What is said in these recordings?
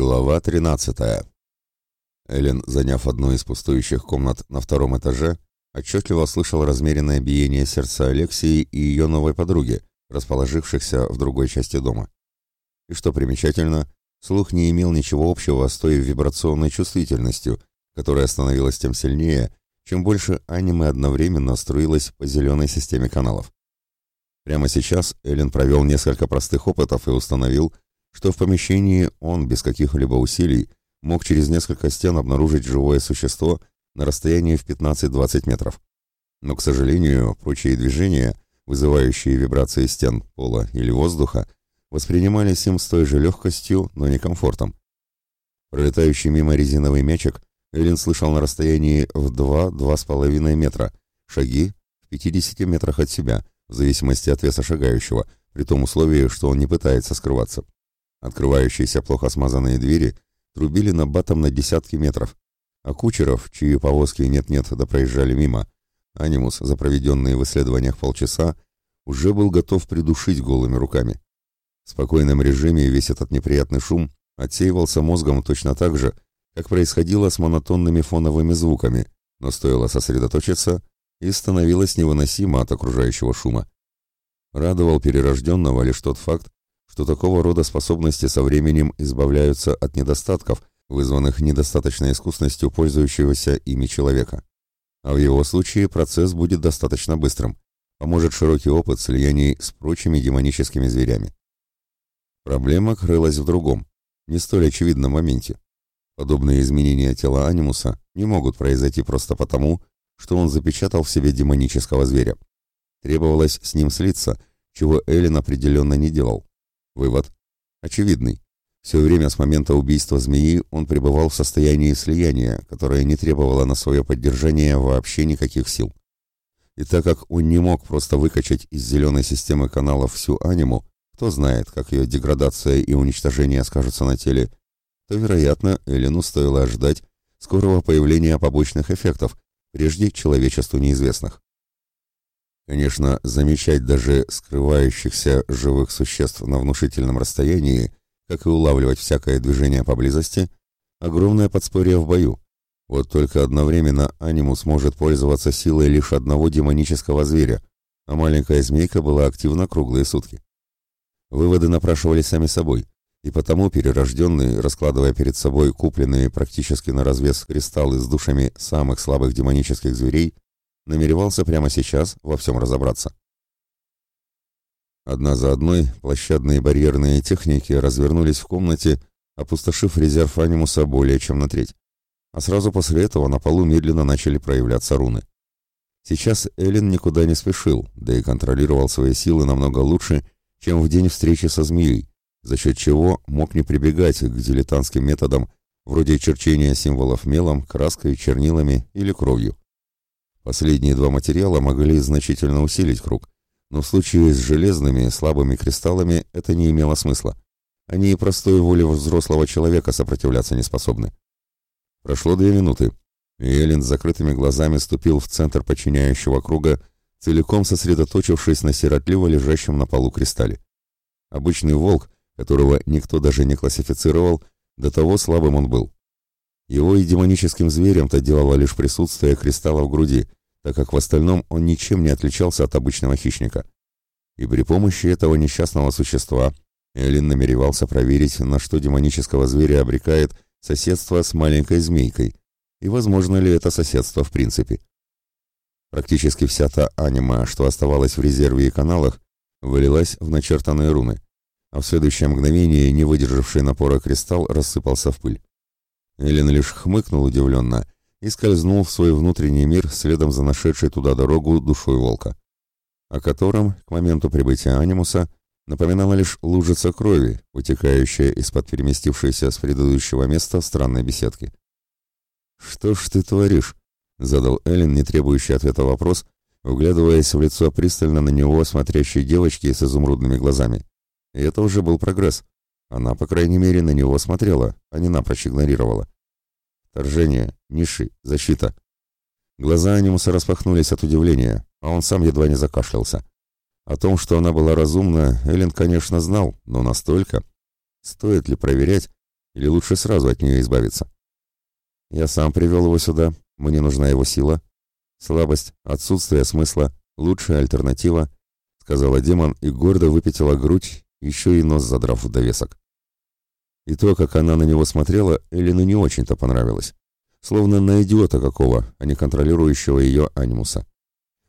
Глава 13. Эллен, заняв одну из пустующих комнат на втором этаже, отчетливо слышал размеренное биение сердца Алексии и ее новой подруги, расположившихся в другой части дома. И что примечательно, слух не имел ничего общего с той вибрационной чувствительностью, которая становилась тем сильнее, чем больше аниме одновременно струилось по зеленой системе каналов. Прямо сейчас Эллен провел несколько простых опытов и установил, что в помещении он без каких-либо усилий мог через несколько стен обнаружить живое существо на расстоянии в 15-20 метров. Но, к сожалению, прочие движения, вызывающие вибрации стен, пола или воздуха, воспринимались им с той же легкостью, но не комфортом. Пролетающий мимо резиновый мячик Эллен слышал на расстоянии в 2-2,5 метра, шаги в 50 метрах от себя, в зависимости от веса шагающего, при том условии, что он не пытается скрываться. Открывающиеся плохо смазанные двери трубили на батом на десятки метров, а кучеров, чьи повозки нет-нет да проезжали мимо, Анимус, за проведенные в исследованиях полчаса, уже был готов придушить голыми руками. В спокойном режиме весь этот неприятный шум отсеивался мозгом точно так же, как происходило с монотонными фоновыми звуками, но стоило сосредоточиться, и становилось невыносимо от окружающего шума. Радовал перерожденного лишь тот факт, что такого рода способности со временем избавляются от недостатков, вызванных недостаточной искусностью пользующегося ими человека. А в его случае процесс будет достаточно быстрым, поможет широкий опыт слияний с прочими демоническими зверями. Проблема крылась в другом, не столь очевидном моменте. Подобные изменения тела анимуса не могут произойти просто потому, что он запечатал в себе демонического зверя. Требовалось с ним слиться, чего Эллен определенно не делал. Вывод очевидный. Все время с момента убийства змеи он пребывал в состоянии слияния, которое не требовало на свое поддержание вообще никаких сил. И так как он не мог просто выкачать из зеленой системы каналов всю аниму, кто знает, как ее деградация и уничтожение скажутся на теле, то, вероятно, Элену стоило ожидать скорого появления побочных эффектов, прежде человечеству неизвестных. Конечно, замечать даже скрывающихся живых существ на внушительном расстоянии, как и улавливать всякое движение поблизости, огромное подспорье в бою. Вот только одновременно анимус может пользоваться силой лишь одного демонического зверя, а маленькая змейка была активна круглые сутки. Выводы напрашивались сами собой, и потому перерожденный, раскладывая перед собой купленные практически на развес кристаллы с душами самых слабых демонических зверей, намеревался прямо сейчас во всем разобраться. Одна за одной площадные барьерные техники развернулись в комнате, опустошив резерв анимуса более чем на треть. А сразу после этого на полу медленно начали проявляться руны. Сейчас Эллен никуда не спешил, да и контролировал свои силы намного лучше, чем в день встречи со змеей, за счет чего мог не прибегать к дилетантским методам вроде черчения символов мелом, краской, чернилами или кровью. Последние два материала могли значительно усилить круг, но в случае с железными слабыми кристаллами это не имело смысла. Они и простой воле взрослого человека сопротивляться не способны. Прошло две минуты, и Эллен с закрытыми глазами ступил в центр подчиняющего круга, целиком сосредоточившись на сиротливо лежащем на полу кристалле. Обычный волк, которого никто даже не классифицировал, до того слабым он был. Его и демоническим зверем-то делало лишь присутствие кристалла в груди, так как в остальном он ничем не отличался от обычного хищника. И при помощи этого несчастного существа Эллин намеревался проверить, на что демонического зверя обрекает соседство с маленькой змейкой, и возможно ли это соседство в принципе. Практически вся та анима, что оставалась в резерве и каналах, вылилась в начертанные руны, а в следующее мгновение, не выдержавший напора кристалл, рассыпался в пыль. Эллен лишь хмыкнул удивленно и скользнул в свой внутренний мир следом за нашедшей туда дорогу душой волка, о котором к моменту прибытия анимуса напоминала лишь лужица крови, вытекающая из-под переместившейся с предыдущего места странной беседки. «Что ж ты творишь?» — задал Эллен, не требующий ответа вопрос, вглядываясь в лицо пристально на него смотрящей девочки с изумрудными глазами. И это уже был прогресс. Она, по крайней мере, на него смотрела, а не напрочь игнорировала. Торжение, ниши, защита. Глаза анимуса распахнулись от удивления, а он сам едва не закашлялся. О том, что она была разумна, Эллен, конечно, знал, но настолько. Стоит ли проверять, Или лучше сразу от нее избавиться? Я сам привел его сюда, мне нужна его сила. Слабость, отсутствие смысла, лучшая альтернатива, сказала демон и гордо выпятила грудь, еще и нос задрав в довесок. И то, как она на него смотрела, Эллину не очень-то понравилось. Словно на идиота какого, а не контролирующего ее анимуса.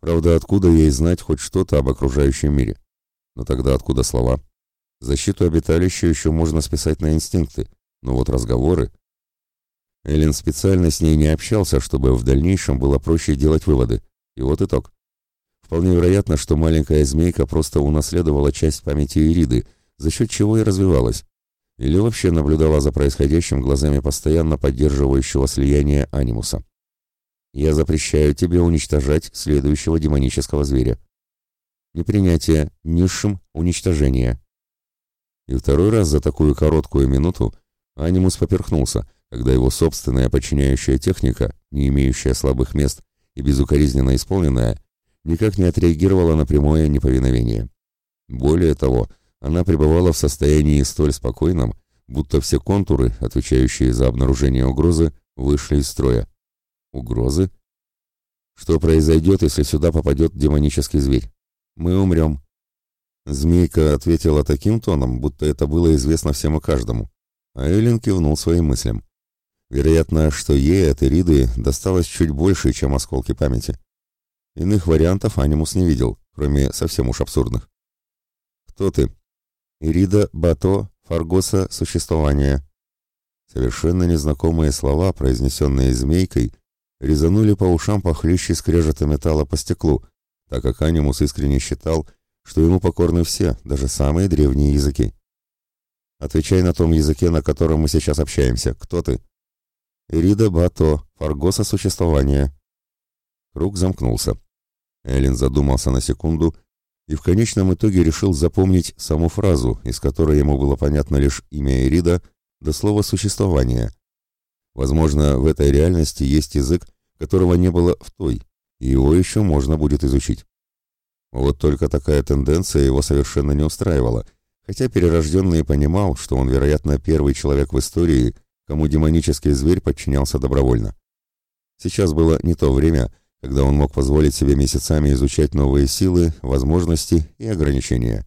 Правда, откуда ей знать хоть что-то об окружающем мире? Но тогда откуда слова? Защиту обиталища еще можно списать на инстинкты, но вот разговоры... Эллен специально с ней не общался, чтобы в дальнейшем было проще делать выводы. И вот итог. Вполне вероятно, что маленькая змейка просто унаследовала часть памяти Ириды, за счет чего и развивалась. Или вообще наблюдала за происходящим глазами постоянно поддерживающего слияние анимуса. «Я запрещаю тебе уничтожать следующего демонического зверя. Непринятие низшим уничтожение». И второй раз за такую короткую минуту анимус поперхнулся, когда его собственная подчиняющая техника, не имеющая слабых мест и безукоризненно исполненная, никак не отреагировала на прямое неповиновение. Более того, она пребывала в состоянии столь спокойном, будто все контуры, отвечающие за обнаружение угрозы, вышли из строя. Угрозы? Что произойдет, если сюда попадет демонический зверь? Мы умрем. Змейка ответила таким тоном, будто это было известно всем и каждому. А Эллен кивнул своим мыслям. Вероятно, что ей от Эриды досталось чуть больше, чем осколки памяти. Иных вариантов Анимус не видел, кроме совсем уж абсурдных. «Кто ты?» «Ирида Бато Фаргоса Существования». Совершенно незнакомые слова, произнесенные змейкой, резанули по ушам похлеще скрежета металла по стеклу, так как Анимус искренне считал, что ему покорны все, даже самые древние языки. «Отвечай на том языке, на котором мы сейчас общаемся. Кто ты?» «Ирида Бато Фаргоса Существования». Круг замкнулся. Эллен задумался на секунду и в конечном итоге решил запомнить саму фразу, из которой ему было понятно лишь имя Эрида до слова «существование». Возможно, в этой реальности есть язык, которого не было в той, и его еще можно будет изучить. Вот только такая тенденция его совершенно не устраивала, хотя перерожденный понимал, что он, вероятно, первый человек в истории, кому демонический зверь подчинялся добровольно. Сейчас было не то время, когда он мог позволить себе месяцами изучать новые силы, возможности и ограничения.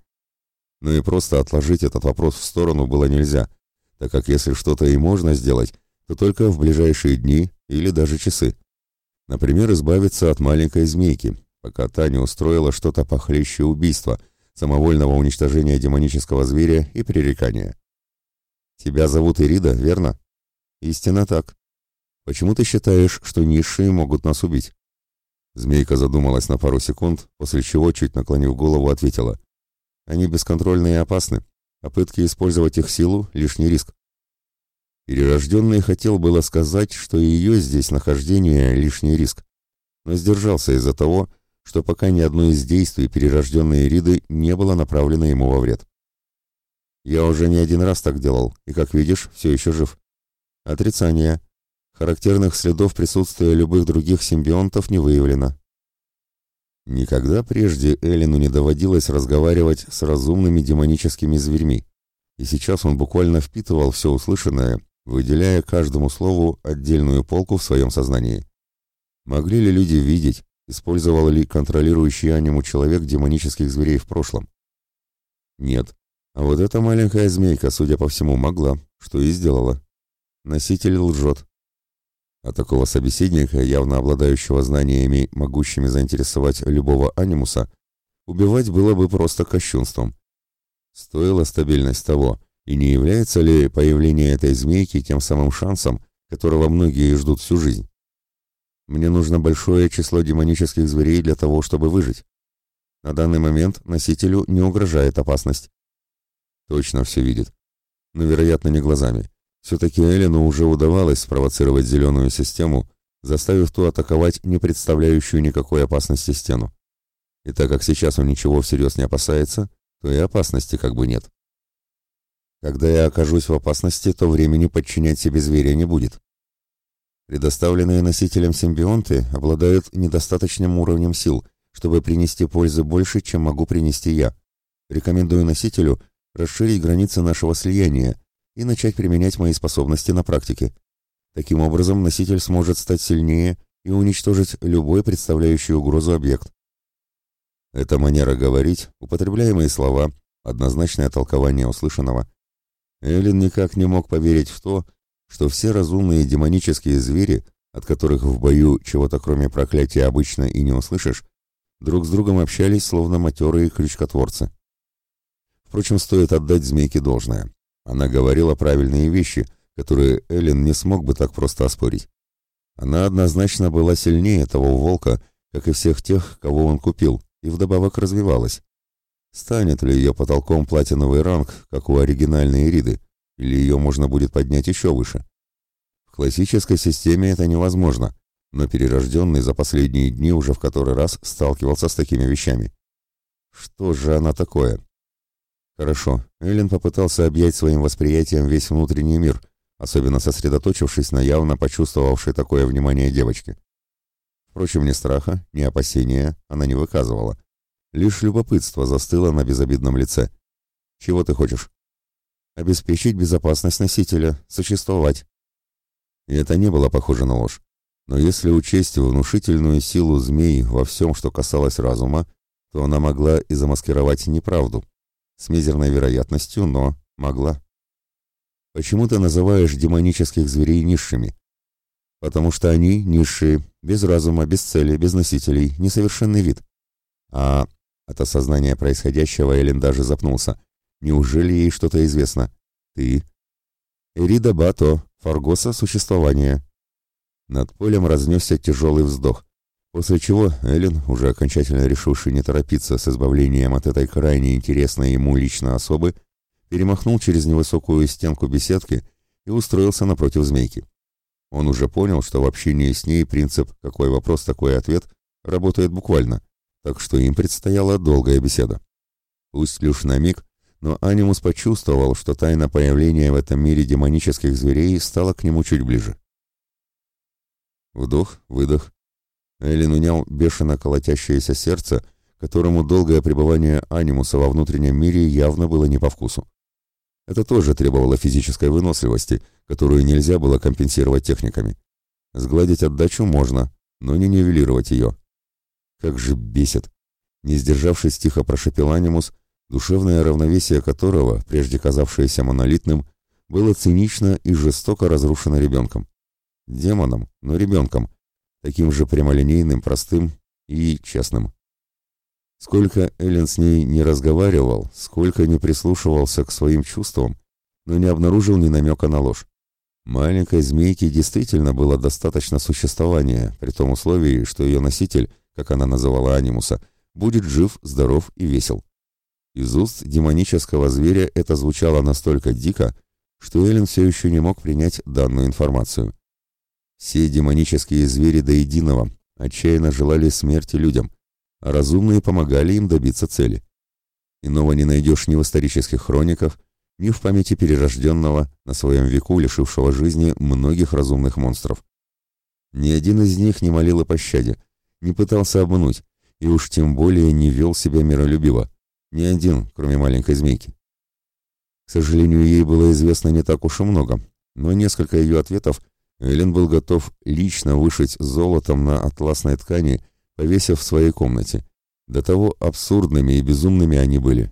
Но и просто отложить этот вопрос в сторону было нельзя, так как если что-то и можно сделать, то только в ближайшие дни или даже часы. Например, избавиться от маленькой змейки, пока та не устроила что-то похлеще убийства, самовольного уничтожения демонического зверя и пререкания. «Тебя зовут Ирида, верно?» «Истинно так. Почему ты считаешь, что низшие могут нас убить?» Змейка задумалась на пару секунд, после чего, чуть наклонив голову, ответила. «Они бесконтрольны и опасны. Попытки использовать их силу — лишний риск». Перерожденный хотел было сказать, что ее здесь нахождение — лишний риск, но сдержался из-за того, что пока ни одно из действий перерожденной Риды не было направлено ему во вред. «Я уже не один раз так делал, и, как видишь, все еще жив». «Отрицание», Характерных следов присутствия любых других симбионтов не выявлено. Никогда прежде Эллину не доводилось разговаривать с разумными демоническими зверьми, и сейчас он буквально впитывал все услышанное, выделяя каждому слову отдельную полку в своем сознании. Могли ли люди видеть, использовал ли контролирующий аниму человек демонических зверей в прошлом? Нет. А вот эта маленькая змейка, судя по всему, могла, что и сделала. Носитель лжет. А такого собеседника, явно обладающего знаниями, могущими заинтересовать любого анимуса, убивать было бы просто кощунством. Стоила стабильность того, и не является ли появление этой змейки тем самым шансом, которого многие ждут всю жизнь? Мне нужно большое число демонических зверей для того, чтобы выжить. На данный момент носителю не угрожает опасность. Точно все видит. Но, вероятно, не глазами. Все-таки Эллену уже удавалось спровоцировать зеленую систему, заставив ту атаковать не представляющую никакой опасности стену. И так как сейчас он ничего всерьез не опасается, то и опасности как бы нет. Когда я окажусь в опасности, то времени подчинять себе зверя не будет. Предоставленные носителям симбионты обладают недостаточным уровнем сил, чтобы принести пользы больше, чем могу принести я. Рекомендую носителю расширить границы нашего слияния, и начать применять мои способности на практике. Таким образом, носитель сможет стать сильнее и уничтожить любой представляющий угрозу объект. Эта манера говорить, употребляемые слова, однозначное толкование услышанного. Эллен никак не мог поверить в то, что все разумные демонические звери, от которых в бою чего-то кроме проклятия обычно и не услышишь, друг с другом общались, словно матерые крючкотворцы. Впрочем, стоит отдать змейке должное. Она говорила правильные вещи, которые Эллен не смог бы так просто оспорить. Она однозначно была сильнее того волка, как и всех тех, кого он купил, и вдобавок развивалась. Станет ли ее потолком платиновый ранг, как у оригинальной Ириды, или ее можно будет поднять еще выше? В классической системе это невозможно, но перерожденный за последние дни уже в который раз сталкивался с такими вещами. Что же она такое? Хорошо, Эллен попытался объять своим восприятием весь внутренний мир, особенно сосредоточившись на явно почувствовавшей такое внимание девочке. Впрочем, ни страха, ни опасения она не выказывала. Лишь любопытство застыло на безобидном лице. «Чего ты хочешь?» «Обеспечить безопасность носителя, существовать». И это не было похоже на ложь. Но если учесть внушительную силу змей во всем, что касалось разума, то она могла и замаскировать неправду. С мизерной вероятностью, но могла. Почему ты называешь демонических зверей низшими? Потому что они низшие, без разума, без цели, без носителей, несовершенный вид. А от осознания происходящего Эллен даже запнулся. Неужели ей что-то известно? Ты? Эрида Бато, Фаргоса существование. Над полем разнесся тяжелый вздох. После чего Эллен, уже окончательно решивший не торопиться с избавлением от этой крайне интересной ему лично особы, перемахнул через невысокую стенку беседки и устроился напротив змейки. Он уже понял, что в общении с ней принцип «какой вопрос, такой ответ» работает буквально, так что им предстояла долгая беседа. Пусть лишь на миг, но Анимус почувствовал, что тайна появления в этом мире демонических зверей стала к нему чуть ближе. Вдох, выдох, Эллен унял бешено колотящееся сердце, которому долгое пребывание анимуса во внутреннем мире явно было не по вкусу. Это тоже требовало физической выносливости, которую нельзя было компенсировать техниками. Сгладить отдачу можно, но не нивелировать ее. Как же бесит! Не сдержавшись, тихо прошепел анимус, душевное равновесие которого, прежде казавшееся монолитным, было цинично и жестоко разрушено ребенком. Демоном, но ребенком, таким же прямолинейным, простым и честным. Сколько Эллен с ней не разговаривал, сколько не прислушивался к своим чувствам, но не обнаружил ни намека на ложь. Маленькой змейке действительно было достаточно существования, при том условии, что ее носитель, как она называла анимуса, будет жив, здоров и весел. Из уст демонического зверя это звучало настолько дико, что Эллен все еще не мог принять данную информацию. Все демонические звери до единого отчаянно желали смерти людям, а разумные помогали им добиться цели. Иного не найдешь ни в исторических хрониках, ни в памяти перерожденного, на своем веку лишившего жизни многих разумных монстров. Ни один из них не молил о пощаде, не пытался обмануть, и уж тем более не вел себя миролюбиво. Ни один, кроме маленькой змейки. К сожалению, ей было известно не так уж и много, но несколько ее ответов Эллен был готов лично вышить золотом на атласной ткани, повесив в своей комнате. До того абсурдными и безумными они были.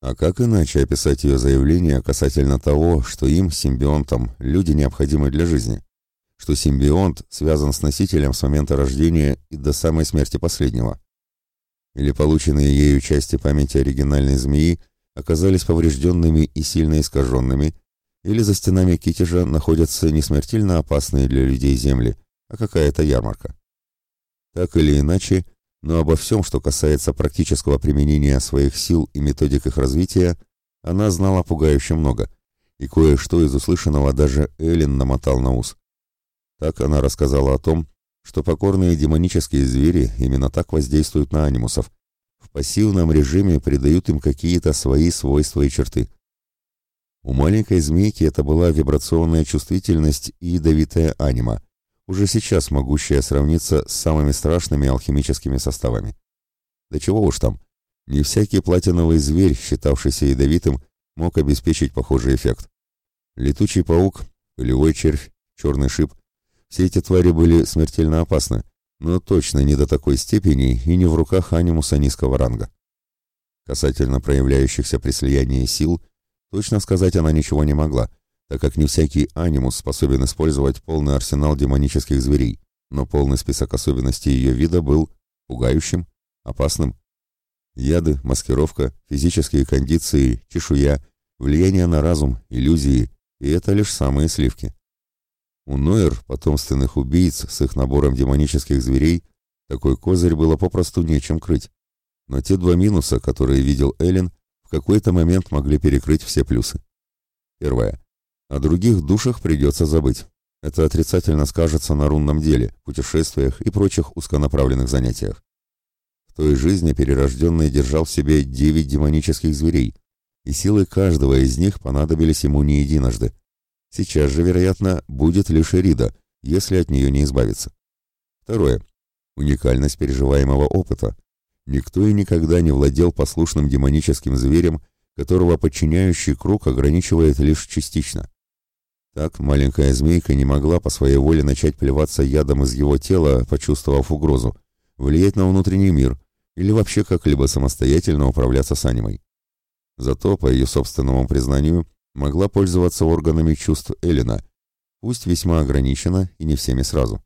А как иначе описать ее заявление касательно того, что им, симбионтам, люди необходимы для жизни? Что симбионт связан с носителем с момента рождения и до самой смерти последнего? Или полученные ею части памяти оригинальной змеи оказались поврежденными и сильно искаженными, или за стенами Китежа находятся не смертельно опасные для людей земли, а какая-то ярмарка. Так или иначе, но обо всем, что касается практического применения своих сил и методик их развития, она знала пугающе много, и кое-что из услышанного даже Эллен намотал на ус. Так она рассказала о том, что покорные демонические звери именно так воздействуют на анимусов, в пассивном режиме придают им какие-то свои свойства и черты – у маленькой змейки это была вибрационная чувствительность и ядовитая анима, уже сейчас могущая сравниться с самыми страшными алхимическими составами. Да чего уж там, не всякий платиновый зверь, считавшийся ядовитым, мог обеспечить похожий эффект. Летучий паук, пылевой червь, черный шип — все эти твари были смертельно опасны, но точно не до такой степени и не в руках анимуса низкого ранга. Касательно проявляющихся при слиянии сил, точно сказать она ничего не могла, так как не всякий анимус способен использовать полный арсенал демонических зверей, но полный список особенностей ее вида был пугающим, опасным. Яды, маскировка, физические кондиции, чешуя, влияние на разум, иллюзии, и это лишь самые сливки. У Нойер, потомственных убийц с их набором демонических зверей, такой козырь было попросту нечем крыть. Но те два минуса, которые видел Эллен, в какой-то момент могли перекрыть все плюсы. Первое. О других душах придется забыть. Это отрицательно скажется на рунном деле, путешествиях и прочих узконаправленных занятиях. В той жизни перерожденный держал в себе девять демонических зверей, и силы каждого из них понадобились ему не единожды. Сейчас же, вероятно, будет лишь Эрида, если от нее не избавиться. Второе. Уникальность переживаемого опыта. Никто и никогда не владел послушным демоническим зверем, которого подчиняющий круг ограничивает лишь частично. Так маленькая змейка не могла по своей воле начать плеваться ядом из его тела, почувствовав угрозу, влиять на внутренний мир или вообще как-либо самостоятельно управляться с анимой. Зато, по ее собственному признанию, могла пользоваться органами чувств Эллина, пусть весьма ограниченно и не всеми сразу.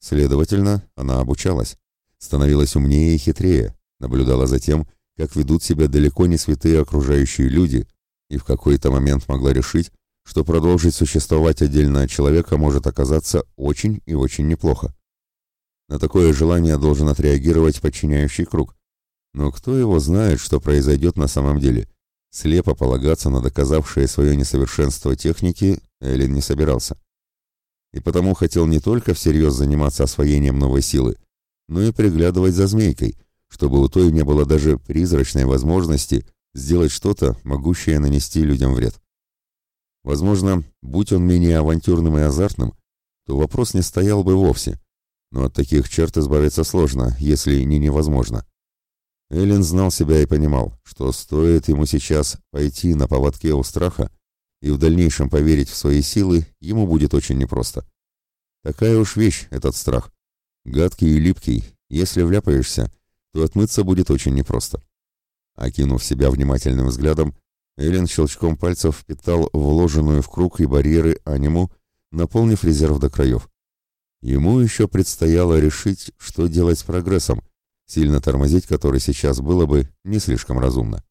Следовательно, она обучалась, становилась умнее и хитрее, наблюдала за тем, как ведут себя далеко не святые окружающие люди, и в какой-то момент могла решить, что продолжить существовать отдельно от человека может оказаться очень и очень неплохо. На такое желание должен отреагировать подчиняющий круг. Но кто его знает, что произойдет на самом деле? Слепо полагаться на доказавшее свое несовершенство техники Эллен не собирался. И потому хотел не только всерьез заниматься освоением новой силы, но и приглядывать за змейкой, чтобы у той не было даже призрачной возможности сделать что-то, могущее нанести людям вред. Возможно, будь он менее авантюрным и азартным, то вопрос не стоял бы вовсе. Но от таких черт избавиться сложно, если не невозможно. Эллен знал себя и понимал, что стоит ему сейчас пойти на поводке у страха и в дальнейшем поверить в свои силы, ему будет очень непросто. Такая уж вещь этот страх. Гадкий и липкий, если вляпаешься, то отмыться будет очень непросто. Окинув себя внимательным взглядом, Эллен щелчком пальцев впитал вложенную в круг и барьеры аниму, наполнив резерв до краев. Ему еще предстояло решить, что делать с прогрессом, сильно тормозить который сейчас было бы не слишком разумно.